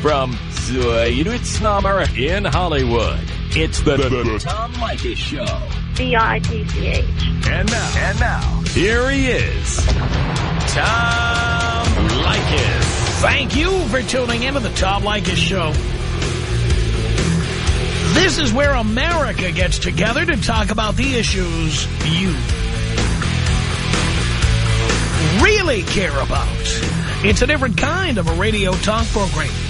from Zuiditsnummer in Hollywood. It's the, the, the Tom Leykis Show. B-I-T-C-H. And now, and now, here he is, Tom Leykis. Thank you for tuning in to the Tom Leykis Show. This is where America gets together to talk about the issues you really care about. It's a different kind of a radio talk program.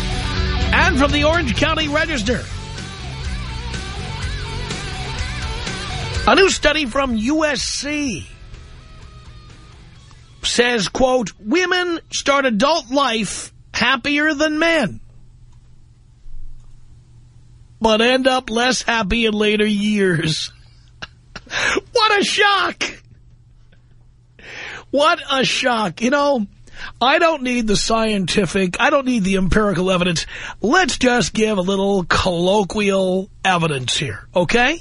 and from the Orange County Register. A new study from USC says, quote, women start adult life happier than men, but end up less happy in later years. what a shock! What a shock. You know, I don't need the scientific, I don't need the empirical evidence. Let's just give a little colloquial evidence here, okay?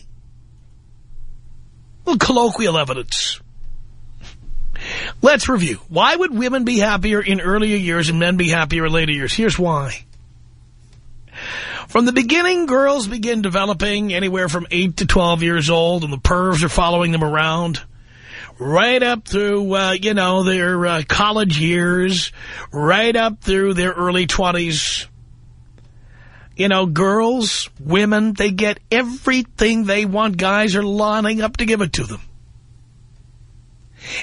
A little colloquial evidence. Let's review. Why would women be happier in earlier years and men be happier in later years? Here's why. From the beginning, girls begin developing anywhere from 8 to 12 years old, and the pervs are following them around right up through, uh, you know, their uh, college years, right up through their early 20s. You know, girls, women, they get everything they want. Guys are lining up to give it to them.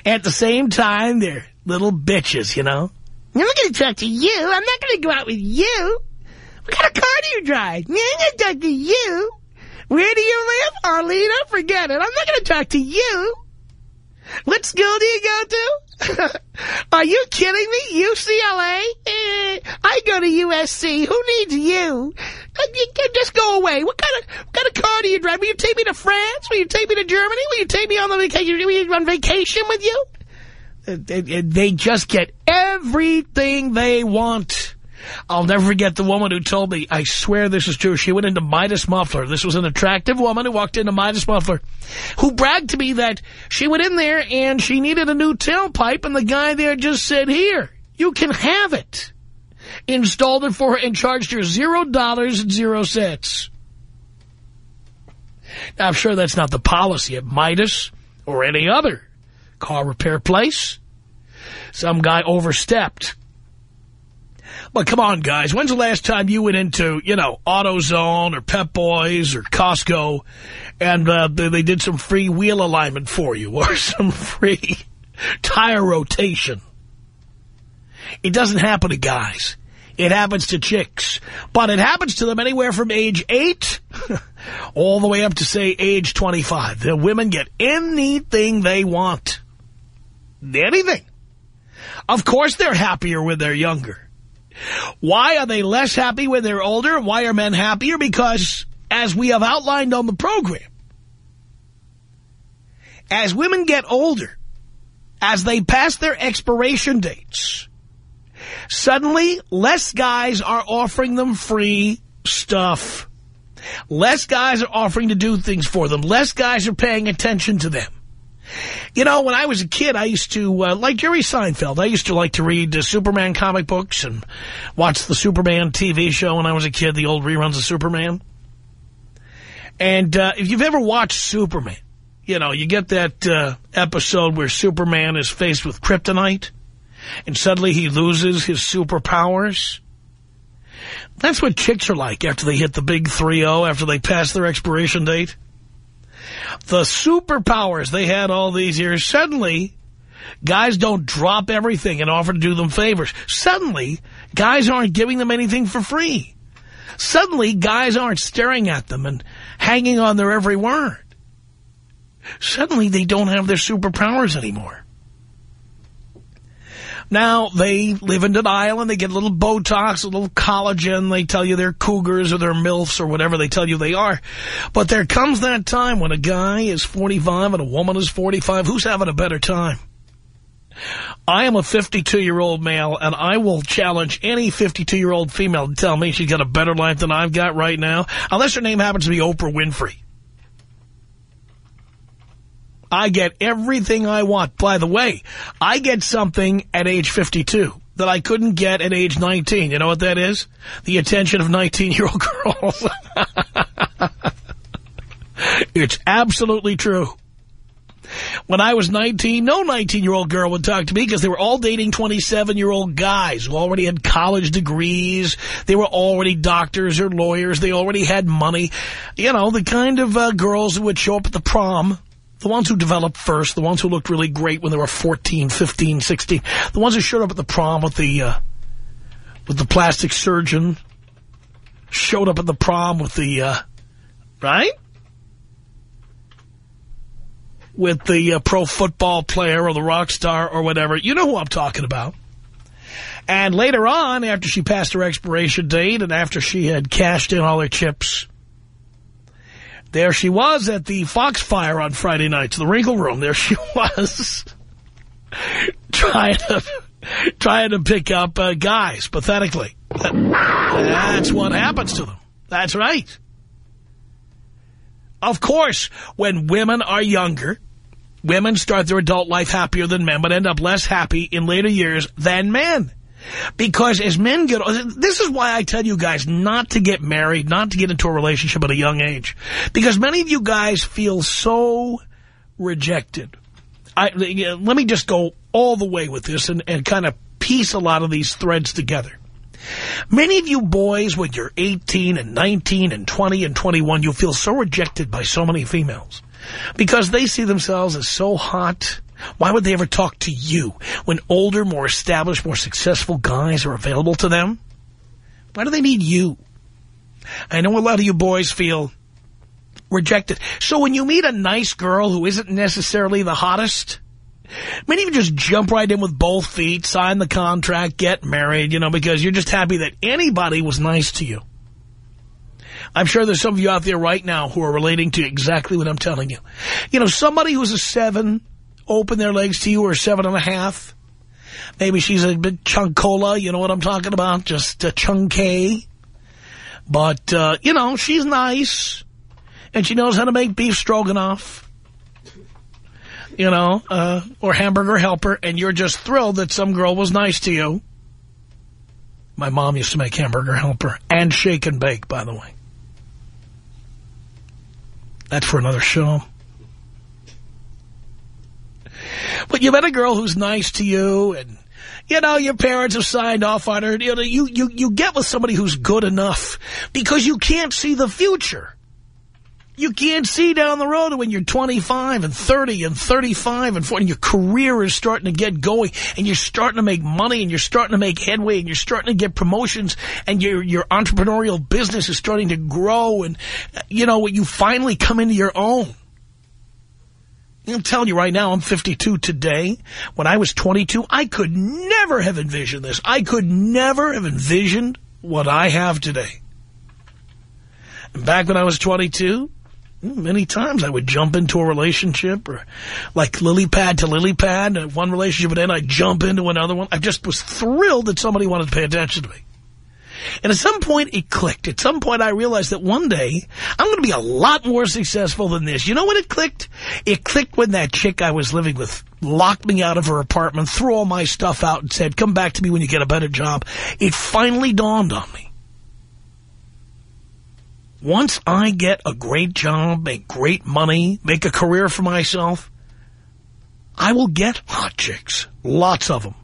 At the same time, they're little bitches, you know. I'm not going to talk to you. I'm not going to go out with you. What kind of car do you drive? I'm not going to talk to you. Where do you live? Arleta? Forget it. I'm not going to talk to you. What school do you go to? Are you kidding me? UCLA? Eh, I go to USC. Who needs you? Uh, just go away. What kind of what kind of car do you drive? Will you take me to France? Will you take me to Germany? Will you take me on the vacation? Will you on vacation with you? Uh, they just get everything they want. I'll never forget the woman who told me, I swear this is true. She went into Midas Muffler. This was an attractive woman who walked into Midas Muffler, who bragged to me that she went in there and she needed a new tailpipe, and the guy there just said, here, you can have it. Installed it for her and charged her zero dollars and zero cents. Now, I'm sure that's not the policy at Midas or any other car repair place. Some guy overstepped. Come on, guys. When's the last time you went into, you know, AutoZone or Pep Boys or Costco and uh, they did some free wheel alignment for you or some free tire rotation? It doesn't happen to guys. It happens to chicks. But it happens to them anywhere from age 8 all the way up to, say, age 25. The women get anything they want. Anything. Of course they're happier when they're younger. Why are they less happy when they're older? Why are men happier? Because, as we have outlined on the program, as women get older, as they pass their expiration dates, suddenly less guys are offering them free stuff. Less guys are offering to do things for them. Less guys are paying attention to them. You know, when I was a kid, I used to, uh, like Jerry Seinfeld, I used to like to read uh, Superman comic books and watch the Superman TV show when I was a kid, the old reruns of Superman. And uh, if you've ever watched Superman, you know, you get that uh, episode where Superman is faced with kryptonite and suddenly he loses his superpowers. That's what chicks are like after they hit the big 3-0, after they pass their expiration date the superpowers they had all these years, suddenly guys don't drop everything and offer to do them favors. Suddenly, guys aren't giving them anything for free. Suddenly, guys aren't staring at them and hanging on their every word. Suddenly, they don't have their superpowers anymore. Now, they live in denial and they get a little Botox, a little collagen. They tell you they're cougars or they're MILFs or whatever they tell you they are. But there comes that time when a guy is 45 and a woman is 45. Who's having a better time? I am a 52-year-old male, and I will challenge any 52-year-old female to tell me she's got a better life than I've got right now, unless her name happens to be Oprah Winfrey. I get everything I want. By the way, I get something at age 52 that I couldn't get at age 19. You know what that is? The attention of 19-year-old girls. it's absolutely true. When I was 19, no 19-year-old girl would talk to me because they were all dating 27-year-old guys who already had college degrees. They were already doctors or lawyers. They already had money. You know, the kind of uh, girls who would show up at the prom the ones who developed first, the ones who looked really great when they were 14, 15, 16, the ones who showed up at the prom with the uh, with the plastic surgeon, showed up at the prom with the, uh, right? With the uh, pro football player or the rock star or whatever. You know who I'm talking about. And later on, after she passed her expiration date and after she had cashed in all her chips there she was at the Foxfire on Friday nights, the Wrinkle Room. There she was trying to trying to pick up uh, guys, pathetically. That's what happens to them. That's right. Of course, when women are younger, women start their adult life happier than men, but end up less happy in later years than men. Because as men get, this is why I tell you guys not to get married, not to get into a relationship at a young age. Because many of you guys feel so rejected. I, let me just go all the way with this and, and kind of piece a lot of these threads together. Many of you boys, when you're 18 and 19 and 20 and 21, you feel so rejected by so many females because they see themselves as so hot, why would they ever talk to you when older, more established, more successful guys are available to them? Why do they need you? I know a lot of you boys feel rejected. So when you meet a nice girl who isn't necessarily the hottest, many of you just jump right in with both feet, sign the contract, get married, you know, because you're just happy that anybody was nice to you. I'm sure there's some of you out there right now who are relating to exactly what I'm telling you. You know, somebody who's a seven open their legs to you or seven and a half. Maybe she's a bit chunkola, you know what I'm talking about? Just a chunky. But, uh, you know, she's nice. And she knows how to make beef stroganoff. You know, uh, or hamburger helper. And you're just thrilled that some girl was nice to you. My mom used to make hamburger helper. And shake and bake, by the way. That's for another show. But you met a girl who's nice to you and, you know, your parents have signed off on her. You, know, you, you, you get with somebody who's good enough because you can't see the future. You can't see down the road when you're 25 and 30 and 35 and 40 and your career is starting to get going and you're starting to make money and you're starting to make headway and you're starting to get promotions and your your entrepreneurial business is starting to grow and, you know, you finally come into your own. I'm telling you right now, I'm 52 today. When I was 22, I could never have envisioned this. I could never have envisioned what I have today. And back when I was 22, hmm, many times I would jump into a relationship or like lily pad to lily pad. One relationship would end, I'd jump into another one. I just was thrilled that somebody wanted to pay attention to me. And at some point, it clicked. At some point, I realized that one day, I'm going to be a lot more successful than this. You know when it clicked? It clicked when that chick I was living with locked me out of her apartment, threw all my stuff out, and said, come back to me when you get a better job. It finally dawned on me. Once I get a great job, make great money, make a career for myself, I will get hot chicks. Lots of them.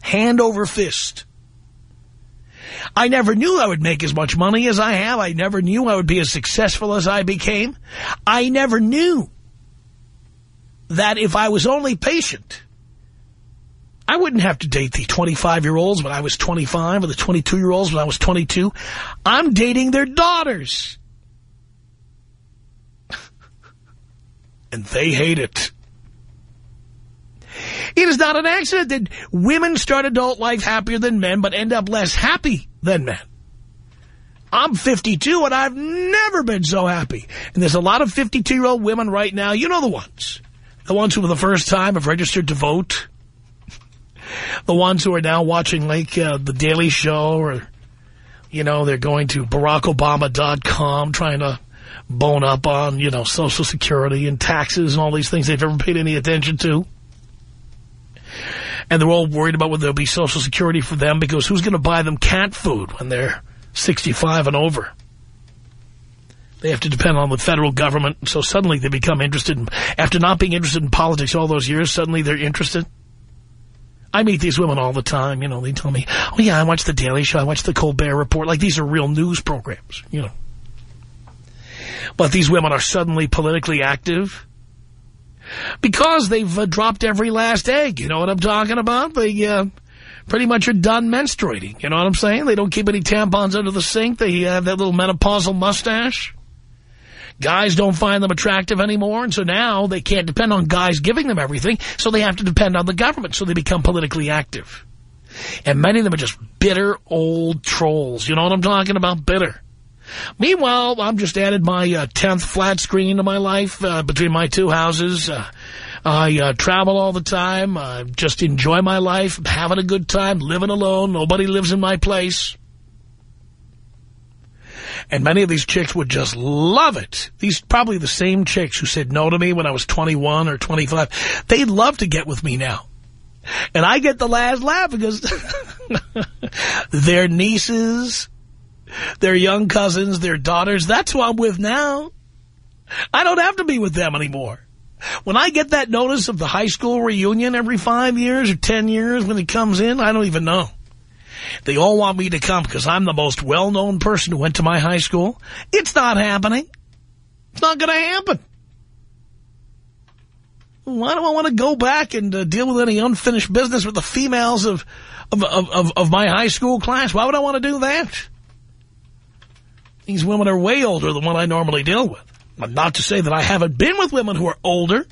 Hand over fist. I never knew I would make as much money as I have. I never knew I would be as successful as I became. I never knew that if I was only patient, I wouldn't have to date the 25-year-olds when I was 25 or the 22-year-olds when I was 22. I'm dating their daughters. and they hate it. It is not an accident that women start adult life happier than men but end up less happy than men. I'm 52 and I've never been so happy. And there's a lot of 52-year-old women right now, you know the ones. The ones who for the first time have registered to vote. The ones who are now watching like uh, The Daily Show or, you know, they're going to BarackObama.com trying to bone up on, you know, Social Security and taxes and all these things they've never paid any attention to. And they're all worried about whether there'll be Social Security for them because who's going to buy them cat food when they're 65 and over. They have to depend on the federal government, so suddenly they become interested in, after not being interested in politics all those years, suddenly they're interested. I meet these women all the time, you know, they tell me, oh yeah, I watch The Daily Show, I watch The Colbert Report, like these are real news programs, you know. But these women are suddenly politically active because they've uh, dropped every last egg, you know what I'm talking about? They, uh, pretty much are done menstruating. You know what I'm saying? They don't keep any tampons under the sink. They have that little menopausal mustache. Guys don't find them attractive anymore, and so now they can't depend on guys giving them everything, so they have to depend on the government, so they become politically active. And many of them are just bitter old trolls. You know what I'm talking about? Bitter. Meanwhile, I'm just added my uh, 10th flat screen to my life uh, between my two houses. Uh, I uh, travel all the time. I just enjoy my life, having a good time, living alone. Nobody lives in my place. And many of these chicks would just love it. These probably the same chicks who said no to me when I was 21 or 25. They'd love to get with me now. And I get the last laugh because their nieces, their young cousins, their daughters, that's who I'm with now. I don't have to be with them anymore. When I get that notice of the high school reunion every five years or ten years when it comes in, I don't even know. They all want me to come because I'm the most well-known person who went to my high school. It's not happening. It's not going to happen. Why do I want to go back and uh, deal with any unfinished business with the females of, of, of, of my high school class? Why would I want to do that? These women are way older than what I normally deal with. Not to say that I haven't been with women who are older.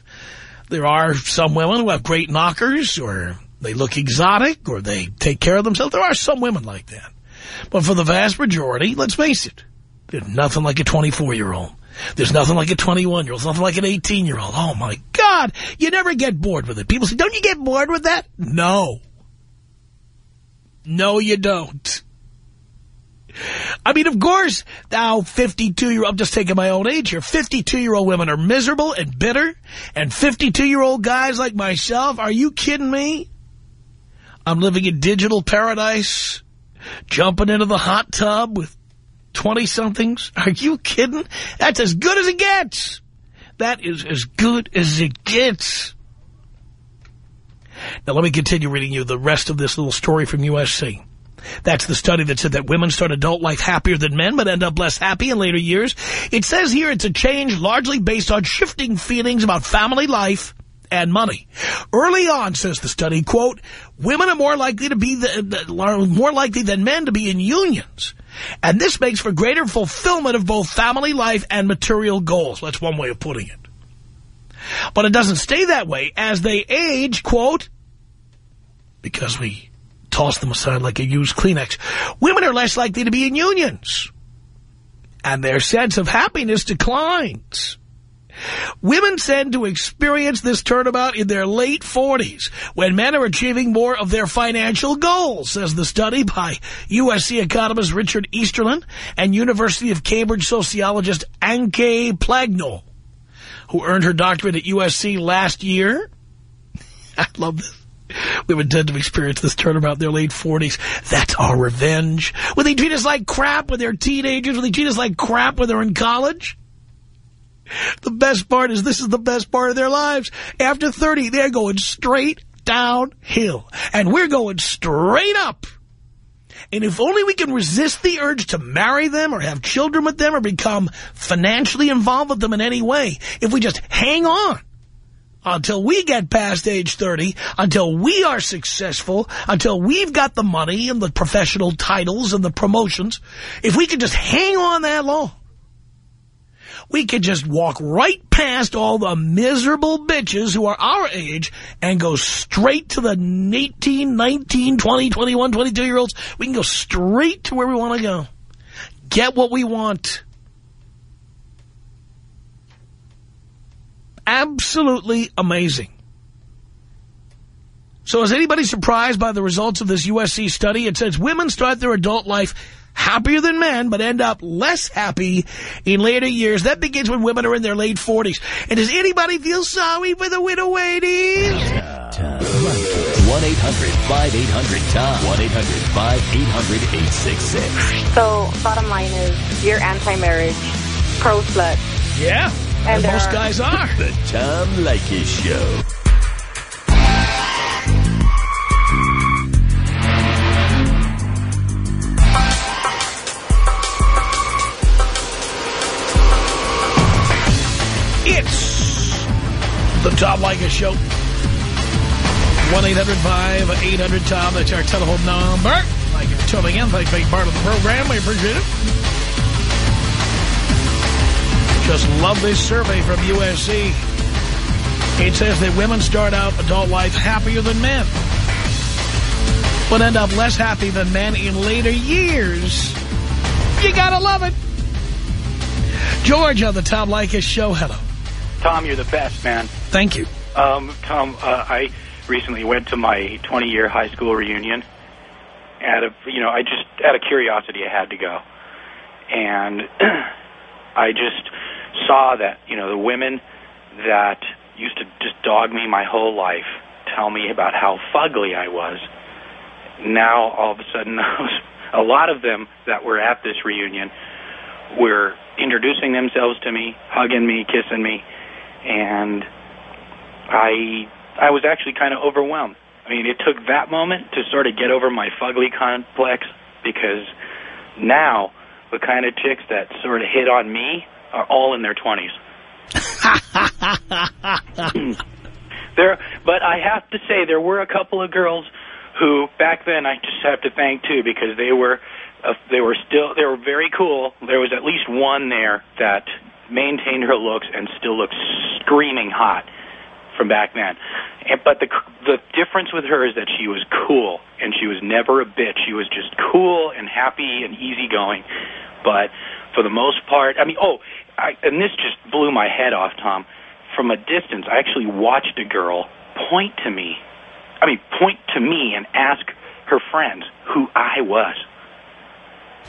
There are some women who have great knockers or they look exotic or they take care of themselves. There are some women like that. But for the vast majority, let's face it, there's nothing like a 24-year-old. There's nothing like a 21-year-old. There's nothing like an 18-year-old. Oh, my God. You never get bored with it. People say, don't you get bored with that? No. No, you don't. I mean, of course, now 52-year-old, I'm just taking my own age here, 52-year-old women are miserable and bitter, and 52-year-old guys like myself, are you kidding me? I'm living in digital paradise, jumping into the hot tub with 20-somethings. Are you kidding? That's as good as it gets. That is as good as it gets. Now, let me continue reading you the rest of this little story from USC. That's the study that said that women start adult life happier than men but end up less happy in later years. It says here it's a change largely based on shifting feelings about family life and money. Early on, says the study, quote, women are more likely to be the, more likely than men to be in unions. And this makes for greater fulfillment of both family life and material goals. That's one way of putting it. But it doesn't stay that way. As they age, quote, because we toss them aside like a used Kleenex. Women are less likely to be in unions. And their sense of happiness declines. Women tend to experience this turnabout in their late 40s, when men are achieving more of their financial goals, says the study by USC economist Richard Easterlin and University of Cambridge sociologist Anke Plagnol, who earned her doctorate at USC last year. I love this. Women tend to experience this turnabout in their late 40s. That's our revenge. When they treat us like crap when they're teenagers, when they treat us like crap when they're in college. The best part is this is the best part of their lives. After 30, they're going straight downhill. And we're going straight up. And if only we can resist the urge to marry them or have children with them or become financially involved with them in any way, if we just hang on until we get past age 30, until we are successful, until we've got the money and the professional titles and the promotions, if we could just hang on that long, we could just walk right past all the miserable bitches who are our age and go straight to the 18, 19, 20, 21, 22-year-olds. We can go straight to where we want to go. Get what we want. Absolutely amazing. So is anybody surprised by the results of this USC study? It says women start their adult life happier than men, but end up less happy in later years. That begins when women are in their late 40s. And does anybody feel sorry for the widow ladies? 1-800-5800-TOM. 1-800-5800-866. So, bottom line is, you're anti-marriage, pro-slut. Yeah. And, And most there are- guys are. The Tom Leykis Show. It's the Tom Leykis Show. 1-800-5800-TOM. That's our telephone number. Thank you for tuning in. Thanks for being part of the program. We appreciate it. Just love this survey from USC. It says that women start out adult life happier than men, but end up less happy than men in later years. You gotta love it. George on the Tom Leykis Show. Hello. Tom, you're the best, man. Thank you. Um, Tom, uh, I recently went to my 20-year high school reunion. Out of you know, I just out of curiosity, I had to go, and I just saw that you know the women that used to just dog me my whole life tell me about how fugly I was. Now all of a sudden, a lot of them that were at this reunion were introducing themselves to me, hugging me, kissing me, and I I was actually kind of overwhelmed. I mean, it took that moment to sort of get over my fugly complex because now the kind of chicks that sort of hit on me are all in their 20s. there, but I have to say there were a couple of girls who back then I just have to thank too because they were uh, they were still they were very cool. There was at least one there that maintained her looks and still looked screaming hot from back then. And, but the the difference with her is that she was cool and she was never a bitch. She was just cool and happy and easygoing. But for the most part, I mean, oh, I, and this just blew my head off, Tom. From a distance, I actually watched a girl point to me. I mean, point to me and ask her friends who I was.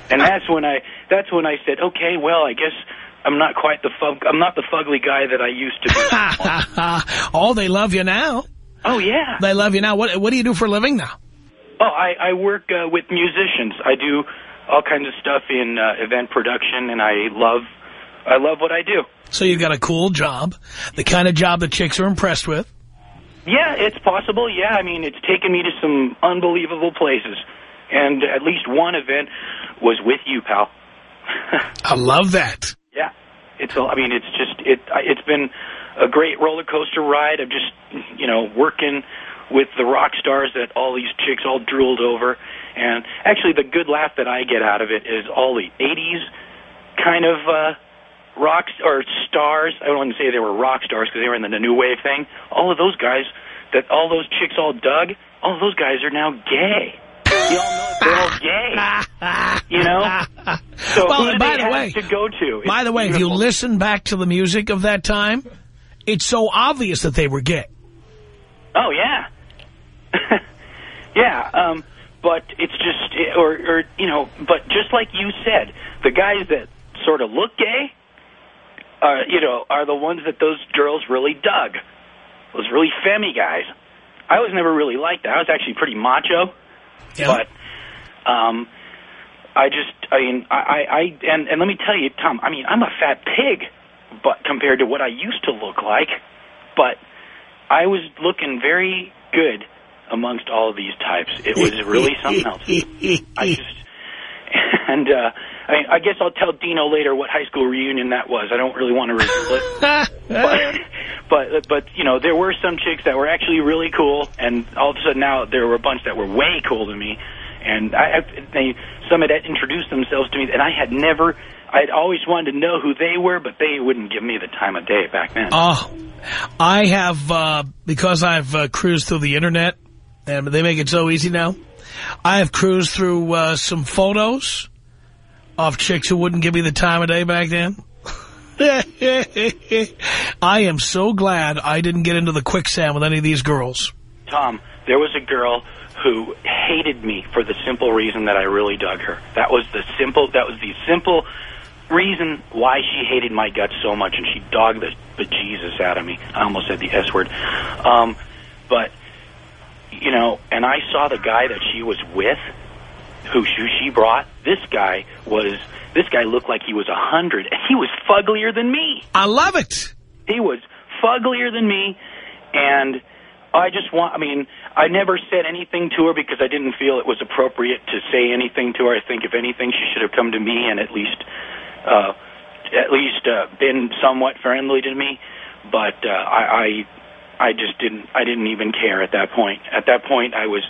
And that's when I that's when I said, okay, well, I guess I'm not quite the fug I'm not the fugly guy that I used to be. oh, they love you now. oh yeah. They love you now. What What do you do for a living now? Oh, I I work uh, with musicians. I do all kinds of stuff in uh, event production, and I love I love what I do. So you've got a cool job, the kind of job that chicks are impressed with. Yeah, it's possible. Yeah, I mean, it's taken me to some unbelievable places, and at least one event was with you, pal. I love that. Yeah, it's. a- I mean, it's just it, it's been a great roller coaster ride. I'm just, you know, working with the rock stars that all these chicks all drooled over, and actually, the good laugh that I get out of it is all the '80s kind of uh, rocks or stars. I don't want to say they were rock stars because they were in the new wave thing. All of those guys that all those chicks all dug. All of those guys are now gay. You all know they're all gay. You know. So Well, who do by they the have way- to go to? It's By the way, if you listen back to the music of that time, it's so obvious that they were gay. Oh yeah, yeah. Um, but it's just, or, or you know, but just like you said, the guys that sort of look gay, are you know, are the ones that those girls really dug. Those really femmy guys. I was never really like that. I was actually pretty macho, Yeah. but um, I just, I mean, I, I, I and and let me tell you, Tom. I mean, I'm a fat pig, but compared to what I used to look like, but I was looking very good amongst all of these types. It was really something else. I just and uh, I, mean, I guess I'll tell Dino later what high school reunion that was. I don't really want to reveal it, but but but you know there were some chicks that were actually really cool, and all of a sudden now there were a bunch that were way cool to me, and I, I they some had introduced themselves to me, and I had never. I'd always wanted to know who they were, but they wouldn't give me the time of day back then. Oh, I have, uh, because I've uh, cruised through the Internet, and they make it so easy now, I have cruised through uh, some photos of chicks who wouldn't give me the time of day back then. I am so glad I didn't get into the quicksand with any of these girls. Tom, there was a girl who hated me for the simple reason that I really dug her. That was the simple, that was the simple reason why she hated my guts so much, and she dogged the bejesus out of me. I almost said the S word. Um, but, you know, and I saw the guy that she was with, who she brought. This guy was, this guy looked like he was a hundred, and he was fugglier than me. I love it. He was fugglier than me, and I just want, I mean, I never said anything to her because I didn't feel it was appropriate to say anything to her. I think, if anything, she should have come to me and at least uh, at least uh, been somewhat friendly to me. But uh, I, I, I just didn't. I didn't even care at that point. At that point, I was,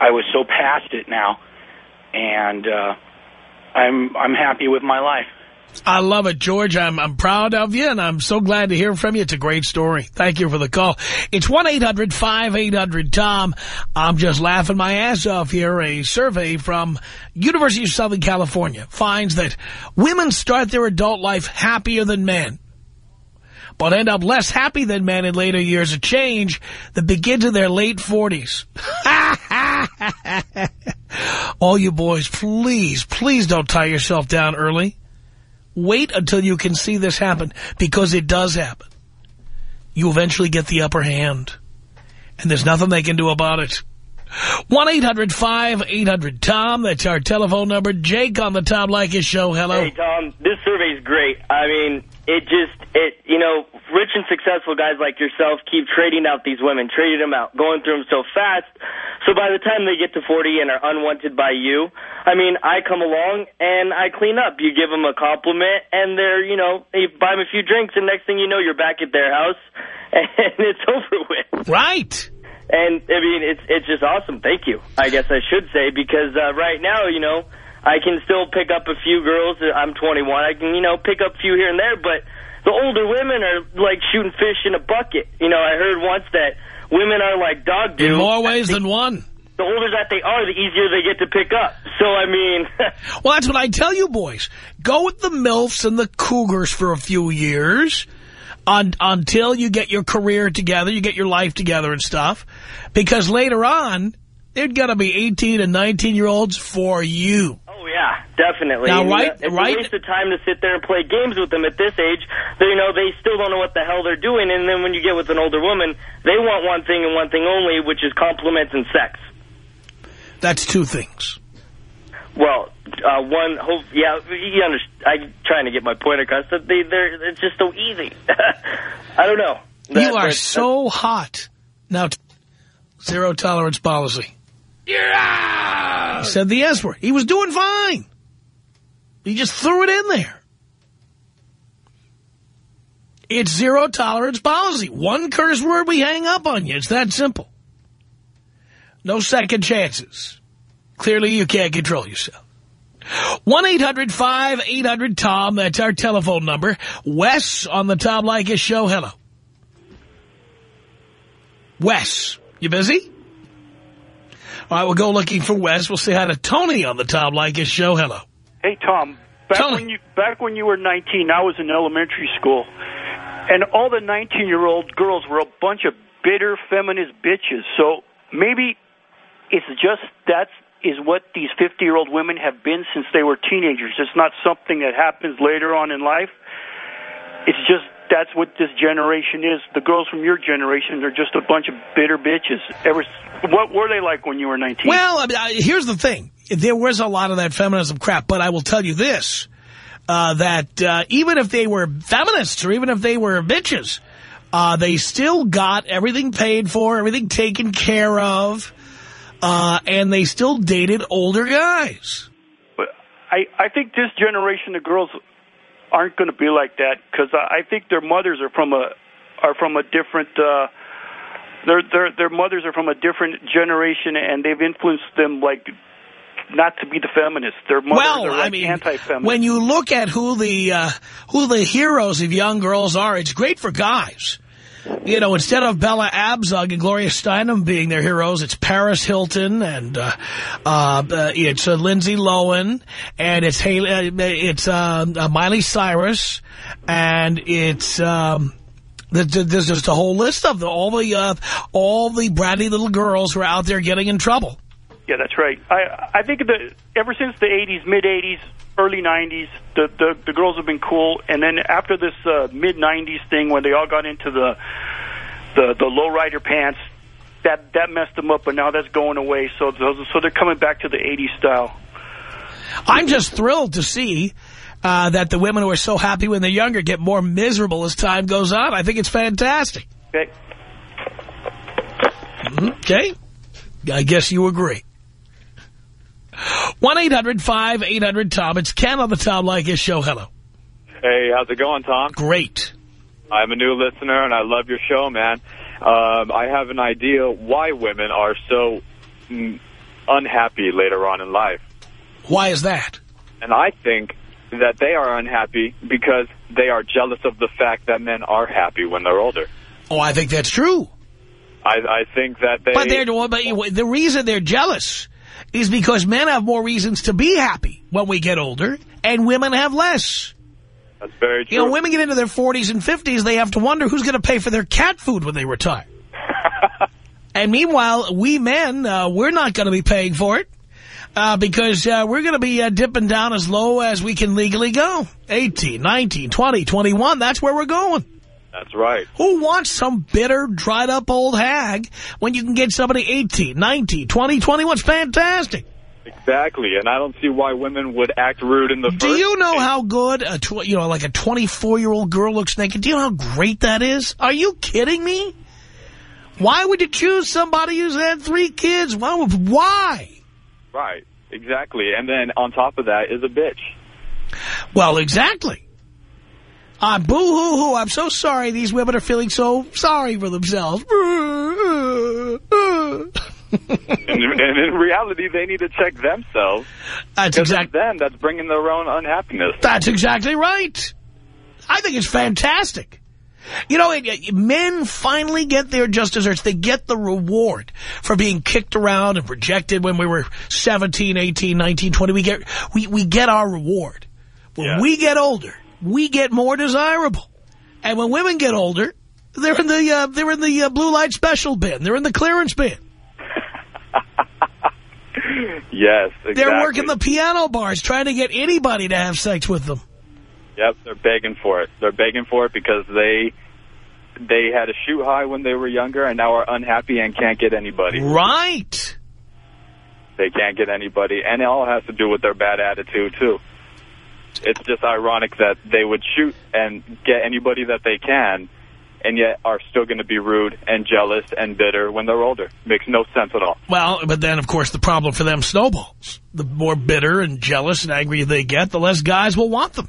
I was so past it now, and uh, I'm, I'm happy with my life. I love it, George. I'm, I'm proud of you, and I'm so glad to hear from you. It's a great story. Thank you for the call. It's 1-800-5800-TOM. I'm just laughing my ass off here. A survey from University of Southern California finds that women start their adult life happier than men, but end up less happy than men in later years. A change that begins in their late 40s. All you boys, please, please don't tie yourself down early. Wait until you can see this happen, because it does happen. You eventually get the upper hand, and there's nothing they can do about it. 1-800-5800-TOM. That's our telephone number. Jake on the Tom Leykis show. Hello. Hey, Tom. This survey is great. I mean, it just, it you know, rich and successful guys like yourself keep trading out these women, trading them out, going through them so fast. So by the time they get to 40 and are unwanted by you, I mean, I come along and I clean up. You give them a compliment and they're, you know, you buy them a few drinks and next thing you know, you're back at their house and it's over with. Right. And, I mean, it's it's just awesome. Thank you, I guess I should say, because uh, right now, you know, I can still pick up a few girls. I'm 21. I can, you know, pick up a few here and there, but the older women are like shooting fish in a bucket. You know, I heard once that women are like dog do. In more ways than one. The older that they are, the easier they get to pick up. So, I mean... well, that's what I tell you, boys. Go with the MILFs and the Cougars for a few years un until you get your career together, you get your life together and stuff. Because later on, they're going to be 18 and 19-year-olds for you. Oh, yeah, definitely. Now, And, right, uh, it's right. a waste of time to sit there and play games with them at this age. They, you know, they still don't know what the hell they're doing. And then when you get with an older woman, they want one thing and one thing only, which is compliments and sex. That's two things. Well, uh, one, hope, yeah, you understand. I'm trying to get my point across. That they, they're, it's just so easy. I don't know. That- you are that- so hot. Now, t- zero tolerance policy. Yeah. He said the S word. He was doing fine. He just threw it in there. It's zero tolerance policy. One curse word, we hang up on you. It's that simple. No second chances. Clearly, you can't control yourself. 1-800-5800-TOM. That's our telephone number. Wes on the Tom Leykis show. Hello. Wes, you busy? All right, we'll go looking for Wes. We'll say hi to Tony on the Tom Leykis show. Hello. Hey Tom, back Tony. when you back when you were 19, I was in elementary school, and all the 19 year old girls were a bunch of bitter feminist bitches. So maybe it's just that's is what these 50 year old women have been since they were teenagers. It's not something that happens later on in life. It's just that's what this generation is. The girls from your generation, they're just a bunch of bitter bitches. Ever, what were they like when you were 19? Well, I mean, I, here's the thing. There was a lot of that feminism crap, but I will tell you this, uh, that uh, even if they were feminists or even if they were bitches, uh, they still got everything paid for, everything taken care of, uh, and they still dated older guys. But I, I think this generation of girls aren't going to be like that because I I think their mothers are from a are from a different. Uh, their their their mothers are from a different generation, and they've influenced them like not to be the feminists. Their mothers well, are like I mean, anti-feminists. when you look at who the uh, who the heroes of young girls are, it's great for guys. You know, instead of Bella Abzug and Gloria Steinem being their heroes, it's Paris Hilton and uh, uh, it's uh, Lindsay Lohan and it's Haley, uh, it's uh, uh, Miley Cyrus and it's um, there's just a whole list of the, all the uh, all the bratty little girls who are out there getting in trouble. Yeah, that's right. I I think that ever since the '80s, mid '80s, early '90s, the the, the girls have been cool, and then after this uh, mid '90s thing, when they all got into the the the lowrider pants, that that messed them up, but now that's going away. So so they're coming back to the '80s style. I'm just thrilled to see uh, that the women who are so happy when they're younger get more miserable as time goes on. I think it's fantastic. Okay. Okay. I guess you agree. 1-800-5800-TOM. It's Ken on the Tom Leykis show. Hello. Hey, how's it going, Tom? Great. I'm a new listener, and I love your show, man. Um, I have an idea why women are so mm, unhappy later on in life. Why is that? And I think that they are unhappy because they are jealous of the fact that men are happy when they're older. Oh, I think that's true. I, I think that they... But, they're, but the reason they're jealous is because men have more reasons to be happy when we get older, and women have less. That's very true. You know, women get into their 40s and 50s, they have to wonder who's going to pay for their cat food when they retire. and meanwhile, we men, uh, we're not going to be paying for it. Uh, because uh, we're going to be uh, dipping down as low as we can legally go. 18, 19, 20, 21, that's where we're going. That's right. Who wants some bitter, dried-up old hag when you can get somebody 18, 19, 20, 21? It's fantastic. Exactly, and I don't see why women would act rude in the Do you know how good, a tw you know, like a 24-year-old girl looks naked? Do you know how great that is? Are you kidding me? Why would you choose somebody who's had three kids? Why? Why? Right, exactly. And then on top of that is a bitch. Well, exactly. Uh, boo-hoo-hoo, I'm so sorry these women are feeling so sorry for themselves. and, and in reality, they need to check themselves. That's exactly. it's them that's bringing their own unhappiness. That's exactly right. I think it's fantastic. You know, it, it- men finally get their just desserts. They get the reward for being kicked around and rejected when we were 17, 18, 19, 20. We get, we, we get our reward. When Yeah. we get older, we get more desirable. And when women get older, they're in the, uh, they're in the uh, blue light special bin. They're in the clearance bin. Yes, exactly. They're working the piano bars trying to get anybody to have sex with them. Yep, they're begging for it. They're begging for it because they they had a shoot high when they were younger and now are unhappy and can't get anybody. Right. They can't get anybody, and it all has to do with their bad attitude, too. It's just ironic that they would shoot and get anybody that they can, and yet are still going to be rude and jealous and bitter when they're older. Makes no sense at all. Well, but then, of course, the problem for them snowballs. The more bitter and jealous and angry they get, the less guys will want them.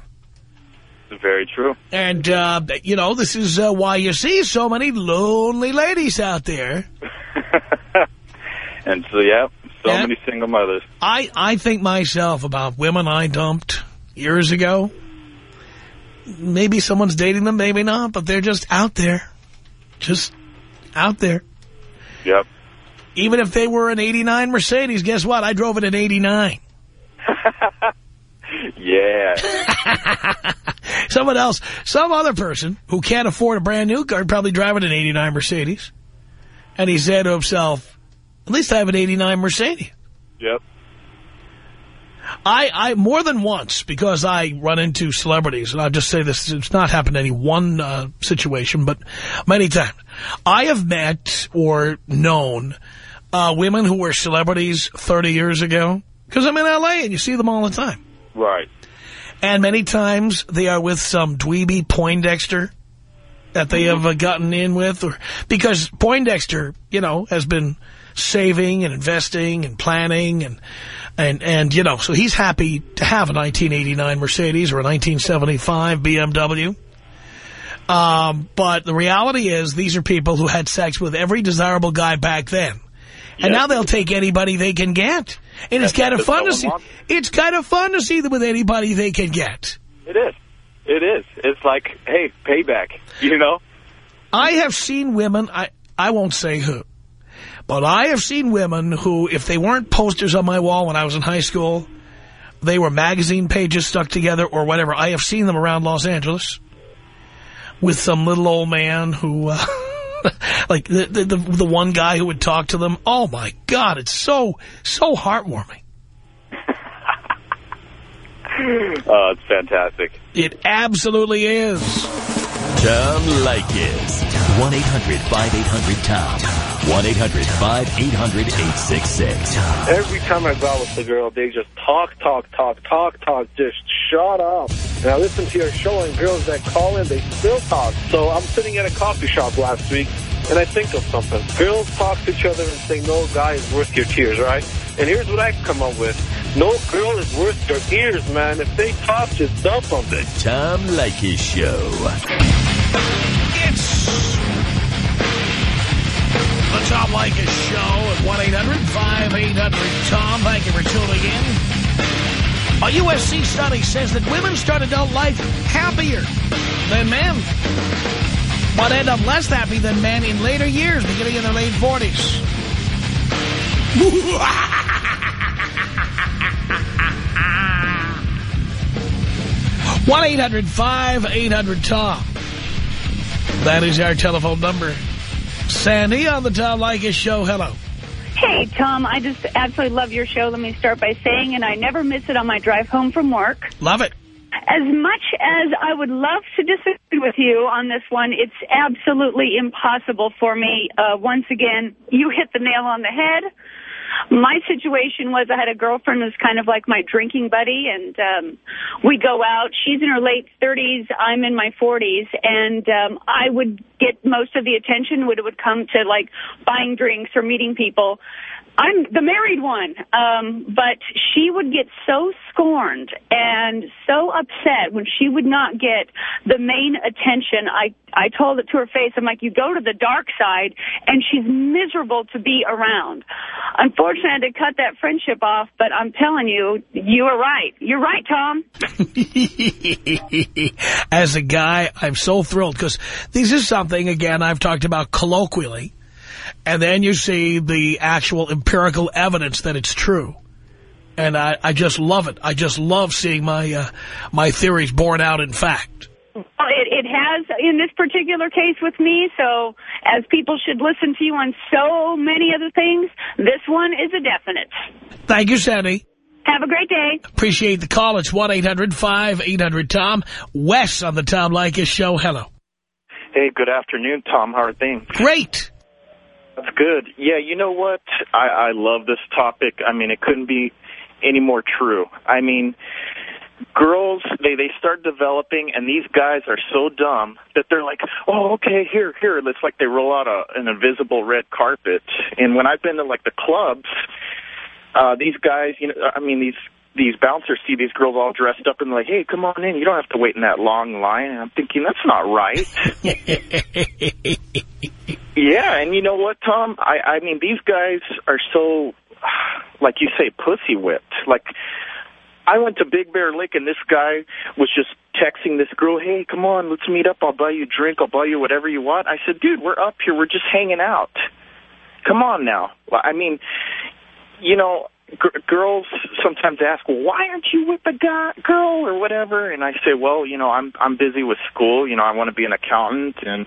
Very true. And, uh, you know, this is uh, why you see so many lonely ladies out there. and so, yeah, so Yeah. many single mothers. I, I think myself about women I dumped years ago. Maybe someone's dating them, maybe not, but they're just out there. Just out there. Yep. Even if they were an 89 Mercedes, guess what? I drove it in 89. Yeah. Someone else, some other person who can't afford a brand new car probably driving an 89 Mercedes. And he said to himself, at least I have an 89 Mercedes. yep. I, I more than once, because I run into celebrities, and I'll just say this, it's not happened in any one uh, situation, but many times. I have met or known uh, women who were celebrities 30 years ago, because I'm in L.A. and you see them all the time. Right. And many times they are with some dweeby Poindexter that they have uh, gotten in with. or Because Poindexter, you know, has been saving and investing and planning and, and, and, you know, so he's happy to have a 1989 Mercedes or a 1975 BMW. Um, but the reality is these are people who had sex with every desirable guy back then. And now they'll take anybody they can get. And it's kind of fun to see. wants- It's kind of fun to see them with anybody they can get. It is. It is. It's like, hey, payback. You know? I have seen women, I, I won't say who, but I have seen women who, if they weren't posters on my wall when I was in high school, they were magazine pages stuck together or whatever. I have seen them around Los Angeles with some little old man who, uh, like the, the, the, the one guy who would talk to them. Oh my God, it's so, so heartwarming. Oh, it's fantastic. It absolutely is. Tom Leykis. 1-800-5800-TOM. 1-800-5800-866. Every time I go out with the girl, they just talk, talk, talk, talk, talk, just shut up. And I listen to your show, and girls that call in, they still talk. So I'm sitting at a coffee shop last week, and I think of something. Girls talk to each other and say, no guy is worth your tears, right? And here's what I come up with. No girl is worth your ears, man. If they talk, just dump them. The Tom Leykis Show. It's the Tom Leykis Show at 1-800-5800-TOM. Thank you for tuning in. A USC study says that women start adult life happier than men, but end up less happy than men in later years, beginning in their late 40s. One eight hundred five eight hundred Tom. That is our telephone number. Sandy on the Tom Leykis show. Hello. Hey, Tom, I just absolutely love your show. Let me start by saying, and I never miss it on my drive home from work. Love it. As much as I would love to disagree with you on this one, it's absolutely impossible for me. Uh, once again, you hit the nail on the head. My situation was I had a girlfriend who was kind of like my drinking buddy, and um, we go out. She's in her late 30s. I'm in my 40s, and um, I would get most of the attention when it would come to like buying drinks or meeting people. I'm the married one, um, but she would get so scorned and so upset when she would not get the main attention. I I told it to her face. I'm like, you go to the dark side, and she's miserable to be around. Unfortunately, I had to cut that friendship off, but I'm telling you, you are right. You're right, Tom. As a guy, I'm so thrilled because this is something, again, I've talked about colloquially. And then you see the actual empirical evidence that it's true. And I, I just love it. I just love seeing my uh, my theories borne out in fact. Well, It, it has in this particular case with me, so as people should listen to you on so many other things, this one is a definite. Thank you, Sandy. Have a great day. Appreciate the call. It's 1-800-5800-TOM. Wes on the Tom Leykis show. Hello. Hey, good afternoon, Tom. How are things? Great. That's good. Yeah, you know what? I, I love this topic. I mean, it couldn't be any more true. I mean, girls, they, they start developing, and these guys are so dumb that they're like, oh, okay, here, here. It's like they roll out a, an invisible red carpet. And when I've been to, like, the clubs, uh, these guys, you know, I mean, these these bouncers see these girls all dressed up and like, hey, come on in. You don't have to wait in that long line. And I'm thinking, that's not right. Yeah, and you know what, Tom? I, I mean, these guys are so, like you say, pussy whipped. Like, I went to Big Bear Lake, and this guy was just texting this girl, hey, come on, let's meet up. I'll buy you a drink. I'll buy you whatever you want. I said, dude, we're up here. We're just hanging out. Come on now. I mean, you know, g- girls sometimes ask, well, why aren't you with the guy, girl or whatever? And I say, well, you know, I'm I'm busy with school. You know, I want to be an accountant, and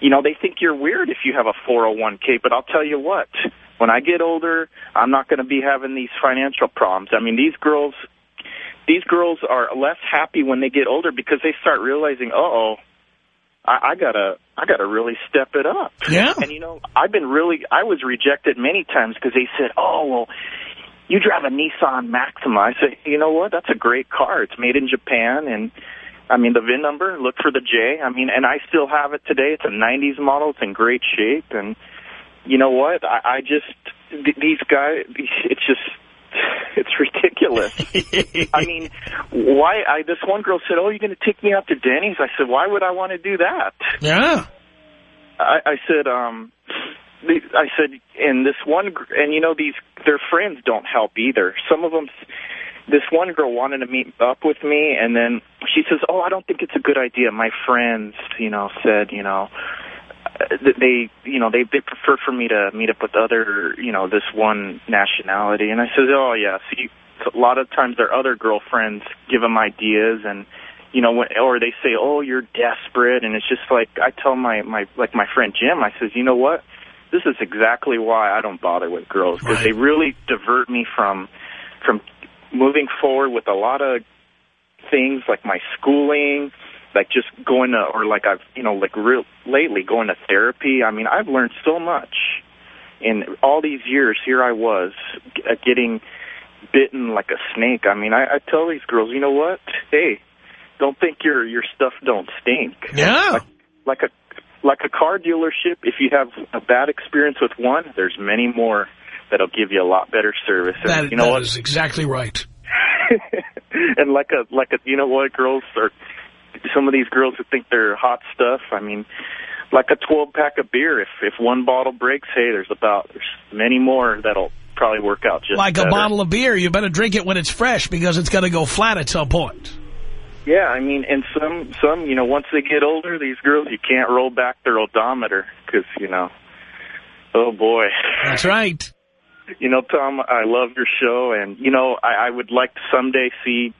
you know, they think you're weird if you have a 401k. But I'll tell you what, when I get older, I'm not going to be having these financial problems. I mean, these girls, these girls are less happy when they get older because they start realizing, uh oh. I, I gotta, I gotta really step it up. Yeah. And you know, I've been really, I was rejected many times because they said, "Oh, well, you drive a Nissan Maxima." I said, "You know what? That's a great car. It's made in Japan, and I mean the VIN number. Look for the J. I mean, and I still have it today. It's a '90s model. It's in great shape, and you know what? I, I just th- these guys. It's just." It's ridiculous. I mean, why? I this one girl said, "Oh, you're going to take me out to Denny's?" I said, "Why would I want to do that?" Yeah. I, I said, um, I said, and this one, and you know, these their friends don't help either. Some of them, this one girl wanted to meet up with me, and then she says, "Oh, I don't think it's a good idea. My friends, you know, said, you know." uh, They, you know, they they prefer for me to meet up with other, you know, this one nationality. And I said, oh yeah, see, a lot of times their other girlfriends give them ideas, and you know, when, or they say, oh, you're desperate, and it's just like I tell my my like my friend Jim, I says, you know what, this is exactly why I don't bother with girls because they really divert me from from moving forward with a lot of things like my schooling, like just going to, or like I've, you know, like real lately going to therapy. I mean, I've learned so much in all these years. Here I was g- uh, getting bitten like a snake. I mean, I, I tell these girls, you know what? Hey, don't think your your stuff don't stink. Yeah. Like, like a like a car dealership. If you have a bad experience with one, there's many more that'll give you a lot better service. And That, you know that what? is exactly right. and like a like a you know what girls or some of these girls who think they're hot stuff i mean like a 12 pack of beer if if one bottle breaks hey there's about there's many more that'll probably work out just Like better. a bottle of beer, you better drink it when it's fresh because it's going to go flat at some point. Yeah i mean and some some you know once they get older these girls you can't roll back their odometer because you know oh boy That's right. You know, Tom, I love your show, and you know, I, I would like to someday see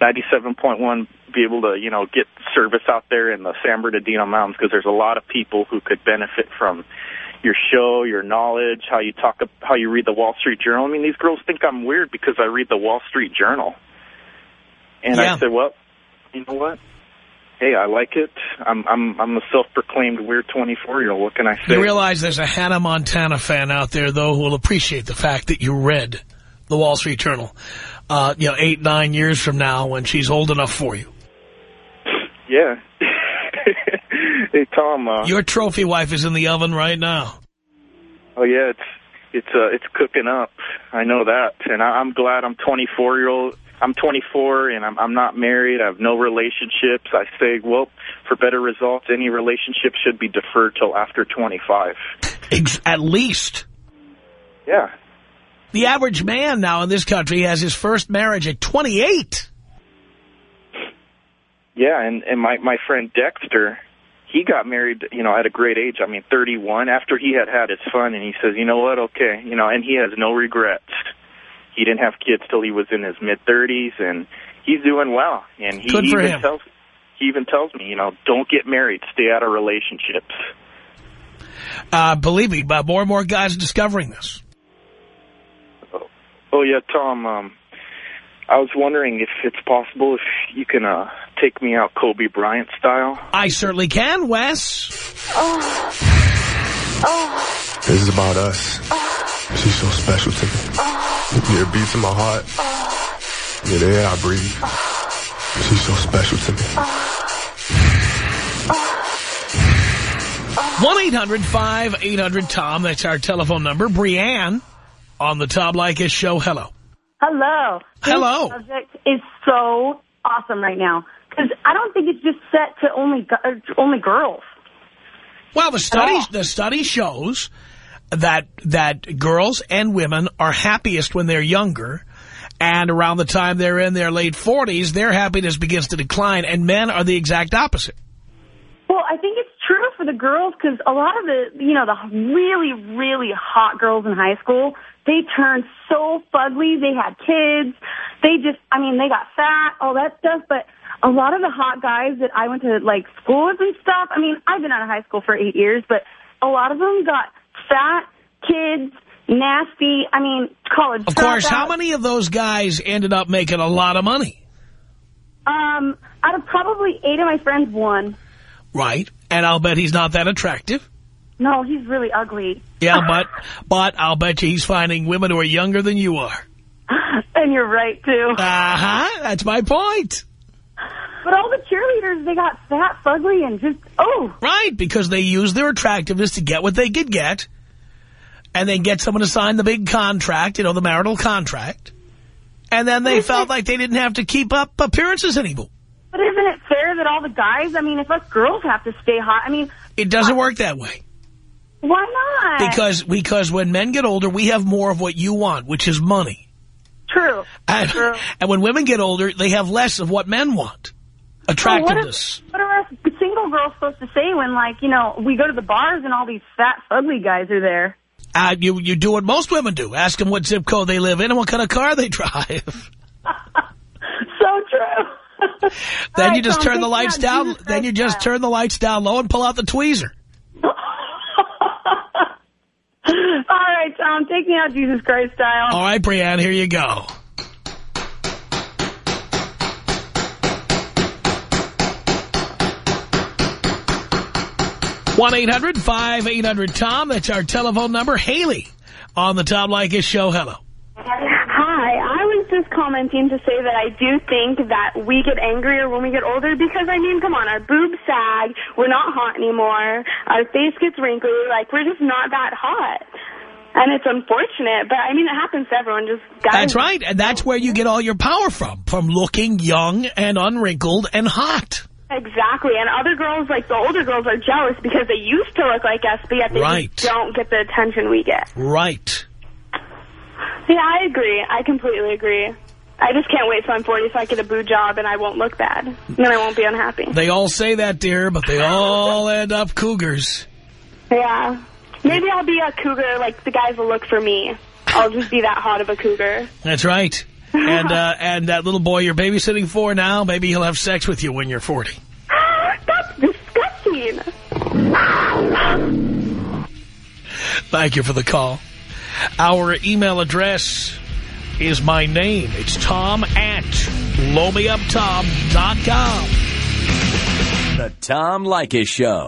97.1 be able to, you know, get service out there in the San Bernardino Mountains because there's a lot of people who could benefit from your show, your knowledge, how you talk, how you read the Wall Street Journal. I mean, these girls think I'm weird because I read the Wall Street Journal, and Yeah. I said, well, you know what? Hey, I like it. I'm I'm I'm a self-proclaimed weird 24-year-old. What can I say? You realize there's a Hannah Montana fan out there, though, who will appreciate the fact that you read the Wall Street Journal, uh, you know, eight, nine years from now when she's old enough for you. Yeah. hey, Tom. Uh, Your trophy wife is in the oven right now. oh yeah, it's it's uh, it's cooking up. I know that, and I, I'm glad I'm 24 year old. I'm 24 and I'm I'm not married. I have no relationships. I say, well, for better results, any relationship should be deferred till after 25. At least. Yeah. The average man now in this country has his first marriage at 28. Yeah, and and my my friend Dexter, he got married, you know, at a great age. I mean, 31 after he had had his fun, and he says, you know what, okay, you know, and he has no regrets. He didn't have kids till he was in his mid 30s, and he's doing well. And he Good for even him. tells he even tells me, you know, don't get married, stay out of relationships. Uh, believe me, but more and more guys are discovering this. Oh yeah, Tom. Um, I was wondering if it's possible if you can uh, take me out Kobe Bryant style. I certainly can, Wes. This is about us. She's so special to me. Yeah, it beats in my heart. Yeah, the air I breathe. She's so special to me. 1-800-5800-TOM. That's our telephone number. Brianne on the Tom Leykis show. Hello. Hello. Hello. This subject is so awesome right now because I don't think it's just set to only uh, only girls. Well, the study the study shows that that girls and women are happiest when they're younger, and around the time they're in their late 40s, their happiness begins to decline, and men are the exact opposite. Well, I think it's true for the girls because a lot of the, you know, the really, really hot girls in high school, they turned so fugly. They had kids. They just, I mean, they got fat, all that stuff. But a lot of the hot guys that I went to, like, school with and stuff, I mean, I've been out of high school for eight years, but a lot of them got fat, kids, nasty, I mean, college Of course, how many of those guys ended up making a lot of money? Um, out of probably eight of my friends, one. Right. And I'll bet he's not that attractive. No, he's really ugly. Yeah, but but I'll bet you he's finding women who are younger than you are. And you're right, too. Uh-huh. That's my point. But all the cheerleaders, they got fat, fugly, and just, oh. Right, because they use their attractiveness to get what they could get. And then get someone to sign the big contract, you know, the marital contract. And then they felt like they didn't have to keep up appearances anymore. But isn't it fair that all the guys, I mean, if us girls have to stay hot, I mean, It doesn't work that way. Why not? Because because when men get older, we have more of what you want, which is money. True. And, True. and when women get older, they have less of what men want. Attractiveness. What are us single girls supposed to say when, like, you know, we go to the bars and all these fat, ugly guys are there? Uh, you, you do what most women do. Ask them what zip code they live in and what kind of car they drive. So true. then All you just Tom, turn the lights down. Jesus Then you just turn the lights down low and pull out the tweezer. All right, Tom, take me out Jesus Christ style. All right, Brianne, here you go. One 800 tom That's our telephone number. Haley on the Tom Leykis show. Hello. Hi, I was just commenting to say that I do think that we get angrier when we get older because, I mean, come on, our boobs sag, we're not hot anymore, our face gets wrinkly, like, we're just not that hot. And it's unfortunate, but, I mean, it happens to everyone, just guys. That's right. And that's where you get all your power from, from looking young and unwrinkled and hot. Exactly, and other girls, like the older girls, are jealous because they used to look like us, but yet they Right. don't get the attention we get. Right. Yeah, I agree. I completely agree. I just can't wait till I'm 40 so I get a boo job and I won't look bad. And then I won't be unhappy. They all say that, dear, but they all end up cougars. Yeah. Maybe I'll be a cougar, like the guys will look for me. I'll just be that hot of a cougar. That's right. And uh, and that little boy you're babysitting for now, maybe he'll have sex with you when you're 40. That's disgusting. Thank you for the call. Our email address is my name. It's tom at blowmeuptom.com. The Tom Leykis Show.